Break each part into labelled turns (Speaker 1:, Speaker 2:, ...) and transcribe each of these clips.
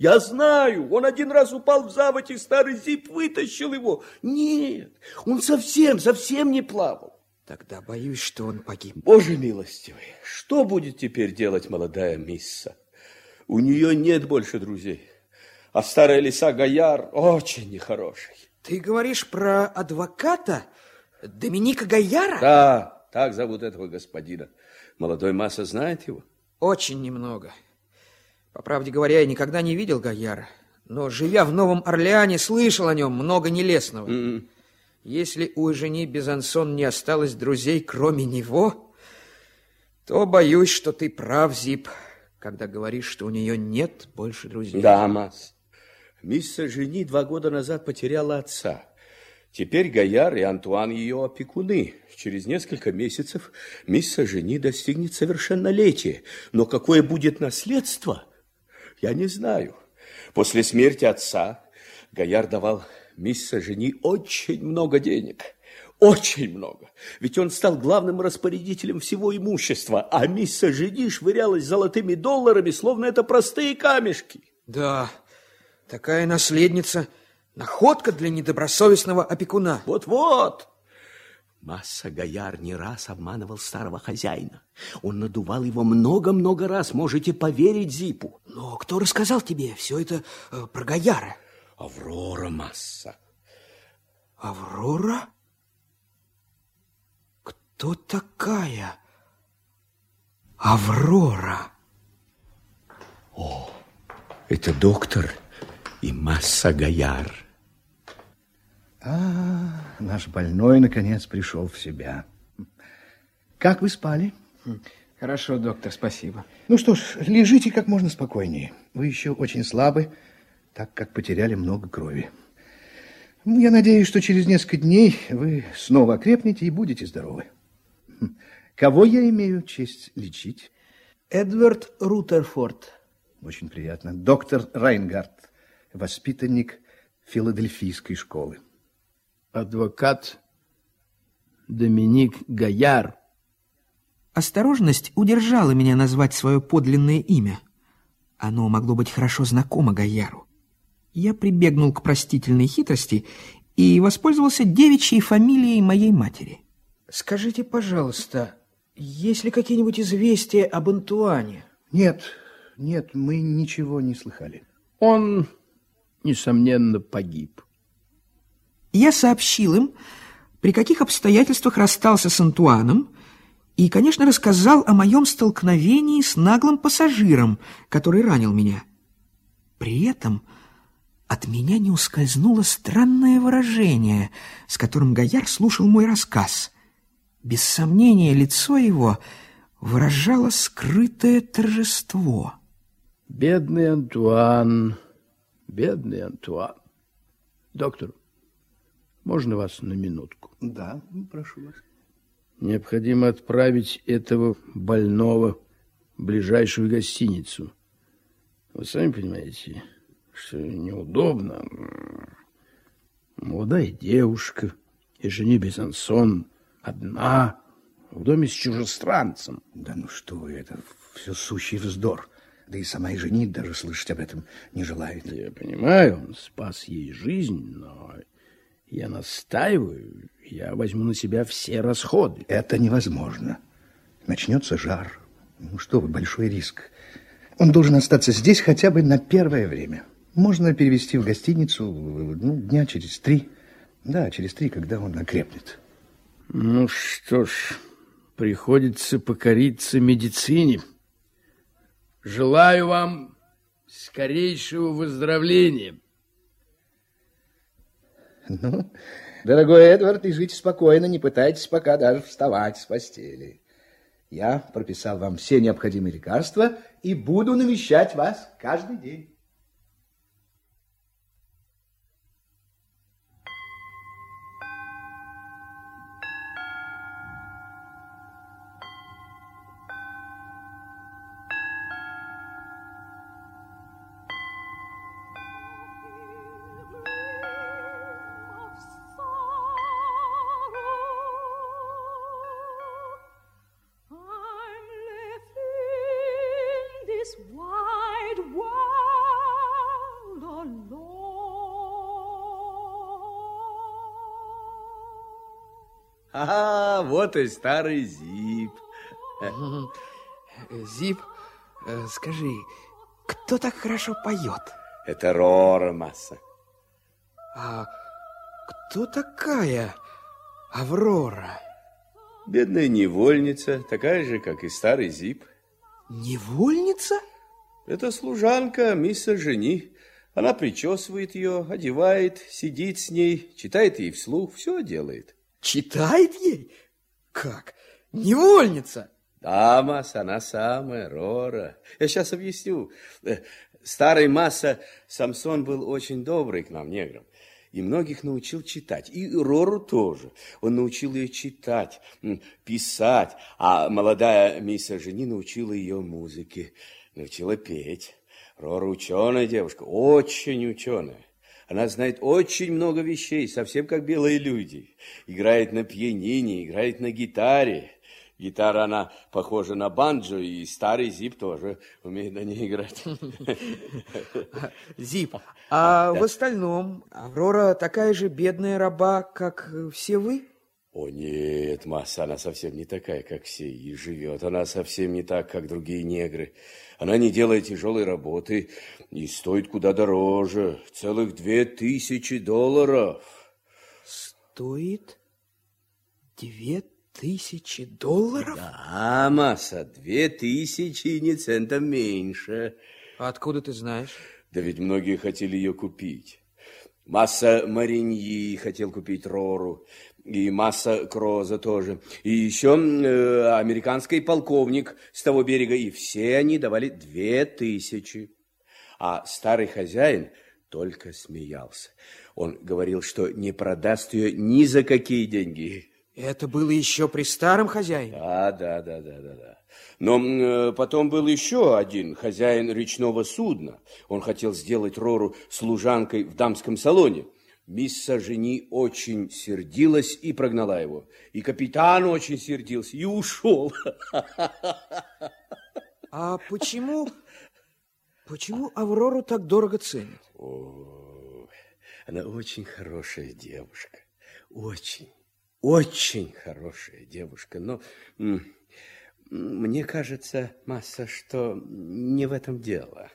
Speaker 1: Я знаю, он один раз упал в заводь, и старый Зип вытащил его. Нет, он совсем, совсем не плавал.
Speaker 2: Тогда боюсь, что он погиб.
Speaker 1: Боже милостивый, что будет теперь делать молодая мисса? У нее нет больше друзей. А старая лиса Гаяр очень нехороший.
Speaker 2: Ты говоришь про адвоката Доминика Гаяра?
Speaker 1: Да, так зовут этого господина. Молодой масса знает его?
Speaker 2: Очень немного. По правде говоря, я никогда не видел Гаяра, но, живя в Новом Орлеане, слышал о нем много нелестного. Mm -hmm. Если у Жени Безансон не осталось друзей, кроме него, то боюсь, что ты прав, Зип, когда говоришь, что у нее нет больше друзей.
Speaker 1: Да, Мас. Мисс Жени два года назад потеряла отца. Теперь Гаяр и Антуан ее опекуны. Через несколько месяцев мисс Жени достигнет совершеннолетия. Но какое будет наследство – я не знаю. После смерти отца Гаяр давал миссис жени очень много денег. Очень много. Ведь он стал главным распорядителем всего имущества, а миссис жени швырялась золотыми долларами, словно это простые камешки.
Speaker 2: Да, такая наследница – находка для недобросовестного опекуна.
Speaker 1: Вот-вот. Масса Гаяр не раз обманывал старого хозяина. Он надувал его много-много раз, можете поверить Зипу.
Speaker 2: Но кто рассказал тебе все это э, про Гаяра?
Speaker 1: Аврора Масса.
Speaker 2: Аврора? Кто такая Аврора?
Speaker 1: О, это доктор и Масса Гаяр.
Speaker 3: А, наш больной наконец пришел в себя. Как вы спали?
Speaker 2: Хорошо, доктор, спасибо.
Speaker 3: Ну что ж, лежите как можно спокойнее. Вы еще очень слабы, так как потеряли много крови. Я надеюсь, что через несколько дней вы снова окрепнете и будете здоровы. Хм. Кого я имею честь лечить?
Speaker 2: Эдвард Рутерфорд.
Speaker 3: Очень приятно. Доктор Райнгард, воспитанник Филадельфийской школы
Speaker 4: адвокат Доминик Гаяр.
Speaker 2: Осторожность удержала меня назвать свое подлинное имя. Оно могло быть хорошо знакомо Гаяру. Я прибегнул к простительной хитрости и воспользовался девичьей фамилией моей матери. Скажите, пожалуйста, есть ли какие-нибудь известия об Антуане?
Speaker 3: Нет, нет, мы ничего не слыхали.
Speaker 4: Он, несомненно, погиб.
Speaker 2: Я сообщил им, при каких обстоятельствах расстался с Антуаном, и, конечно, рассказал о моем столкновении с наглым пассажиром, который ранил меня. При этом от меня не ускользнуло странное выражение, с которым Гояр слушал мой рассказ. Без сомнения, лицо его выражало скрытое торжество.
Speaker 4: «Бедный Антуан, бедный Антуан. Доктор, можно вас на минутку?
Speaker 3: Да, прошу вас.
Speaker 4: Необходимо отправить этого больного в ближайшую гостиницу. Вы сами понимаете, что неудобно. Молодая девушка, и жени Безансон, одна, в доме с чужестранцем.
Speaker 3: Да ну что вы, это все сущий вздор. Да и сама и женить даже слышать об этом не желает.
Speaker 4: Я понимаю, он спас ей жизнь, но я настаиваю, я возьму на себя все расходы.
Speaker 3: Это невозможно. Начнется жар. Ну что вы, большой риск. Он должен остаться здесь хотя бы на первое время. Можно перевести в гостиницу ну, дня через три. Да, через три, когда он окрепнет.
Speaker 4: Ну что ж, приходится покориться медицине. Желаю вам скорейшего выздоровления.
Speaker 3: Ну, дорогой Эдвард, и жить спокойно, не пытайтесь пока даже вставать с постели. Я прописал вам все необходимые лекарства и буду навещать вас каждый день.
Speaker 1: А, вот и старый Зип.
Speaker 2: Зип, э, скажи, кто так хорошо поет?
Speaker 1: Это Рора Масса.
Speaker 2: А кто такая Аврора?
Speaker 1: Бедная невольница, такая же, как и старый Зип.
Speaker 2: Невольница?
Speaker 1: Это служанка мисса Жени. Она причесывает ее, одевает, сидит с ней, читает ей вслух, все делает.
Speaker 2: Читает ей? Как? Невольница?
Speaker 1: Да, Масса, она самая, Рора. Я сейчас объясню. Э, старый Масса Самсон был очень добрый к нам, неграм и многих научил читать. И Рору тоже. Он научил ее читать, писать, а молодая мисс Жени научила ее музыке, научила петь. Рора ученая девушка, очень ученая. Она знает очень много вещей, совсем как белые люди. Играет на пианине, играет на гитаре. Гитара, она похожа на банджо, и старый Зип тоже умеет на ней играть.
Speaker 2: Зип, а в остальном Аврора такая же бедная раба, как все вы?
Speaker 1: О нет, Масса, она совсем не такая, как все, и живет она совсем не так, как другие негры. Она не делает тяжелой работы и стоит куда дороже, целых две тысячи долларов.
Speaker 2: Стоит две тысячи долларов?
Speaker 1: Да, Масса, две тысячи не центом меньше.
Speaker 2: А откуда ты знаешь?
Speaker 1: Да ведь многие хотели ее купить. Масса Мариньи хотел купить Рору, и масса Кроза тоже, и еще э, американский полковник с того берега, и все они давали две тысячи. А старый хозяин только смеялся. Он говорил, что не продаст ее ни за какие деньги.
Speaker 2: Это было еще при старом хозяине?
Speaker 1: Да, да, да, да, да, да. Но э, потом был еще один хозяин речного судна. Он хотел сделать Рору служанкой в дамском салоне. Мисс Жени очень сердилась и прогнала его. И капитан очень сердился и ушел.
Speaker 2: А почему, почему Аврору так дорого ценят?
Speaker 1: О, она очень хорошая девушка. Очень очень хорошая девушка, но мне кажется, Масса, что не в этом дело.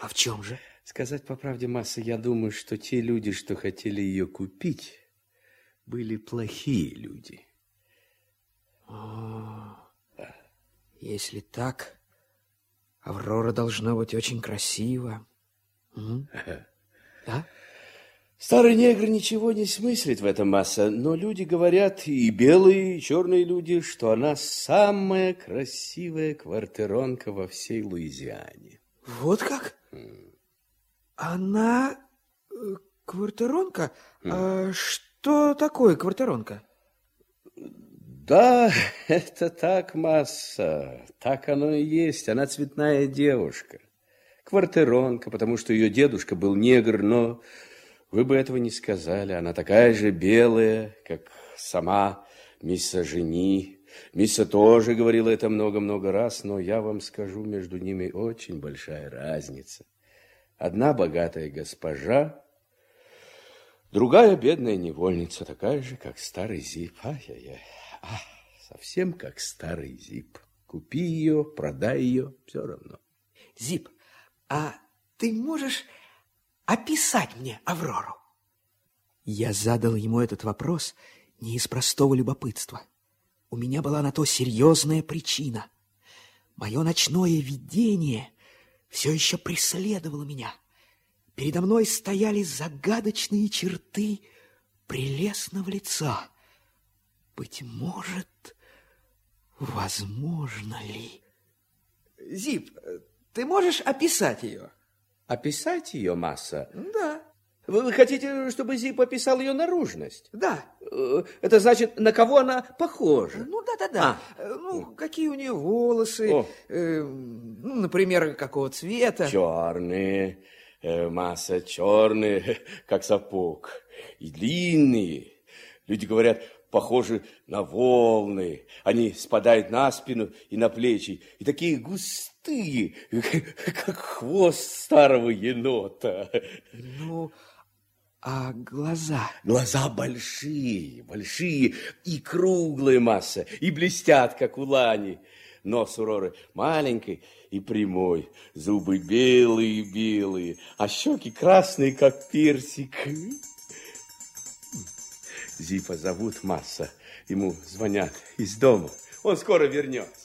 Speaker 2: А в чем же?
Speaker 1: Сказать по правде, Масса, я думаю, что те люди, что хотели ее купить, были плохие люди.
Speaker 2: О, да. Если так, Аврора должна быть очень красива.
Speaker 1: Да? Старый негр ничего не смыслит в этом масса, но люди говорят, и белые, и черные люди, что она самая красивая квартиронка во всей Луизиане.
Speaker 2: Вот как? Она э, квартиронка? А что такое квартиронка?
Speaker 1: Да, это так, масса. Так оно и есть. Она цветная девушка. Квартиронка, потому что ее дедушка был негр, но вы бы этого не сказали. Она такая же белая, как сама мисса Жени. Мисса тоже говорила это много-много раз, но я вам скажу, между ними очень большая разница. Одна богатая госпожа, другая бедная невольница, такая же, как старый Зип. Ай-яй-яй, а, совсем как старый Зип. Купи ее, продай ее, все равно.
Speaker 2: Зип, а ты можешь описать мне Аврору? Я задал ему этот вопрос не из простого любопытства. У меня была на то серьезная причина. Мое ночное видение все еще преследовало меня. Передо мной стояли загадочные черты прелестного лица. Быть может, возможно ли... Зип, ты можешь описать ее?
Speaker 1: Описать ее, Масса?
Speaker 2: Да.
Speaker 1: Вы хотите, чтобы Зип описал ее наружность?
Speaker 2: Да.
Speaker 1: Э, это значит, на кого она похожа?
Speaker 2: Ну, да-да-да. А. Ну, какие у нее волосы, э, ну, например, какого цвета?
Speaker 1: Черные, э, масса черные, как сапог, и длинные. Люди говорят, похожи на волны. Они спадают на спину и на плечи, и такие густые, как хвост старого енота.
Speaker 2: Ну, А глаза?
Speaker 1: Глаза большие, большие, и круглая масса, и блестят, как у лани. Нос у Роры маленький и прямой, зубы белые-белые, а щеки красные, как персик. Зипа зовут Масса, ему звонят из дома. Он скоро вернется.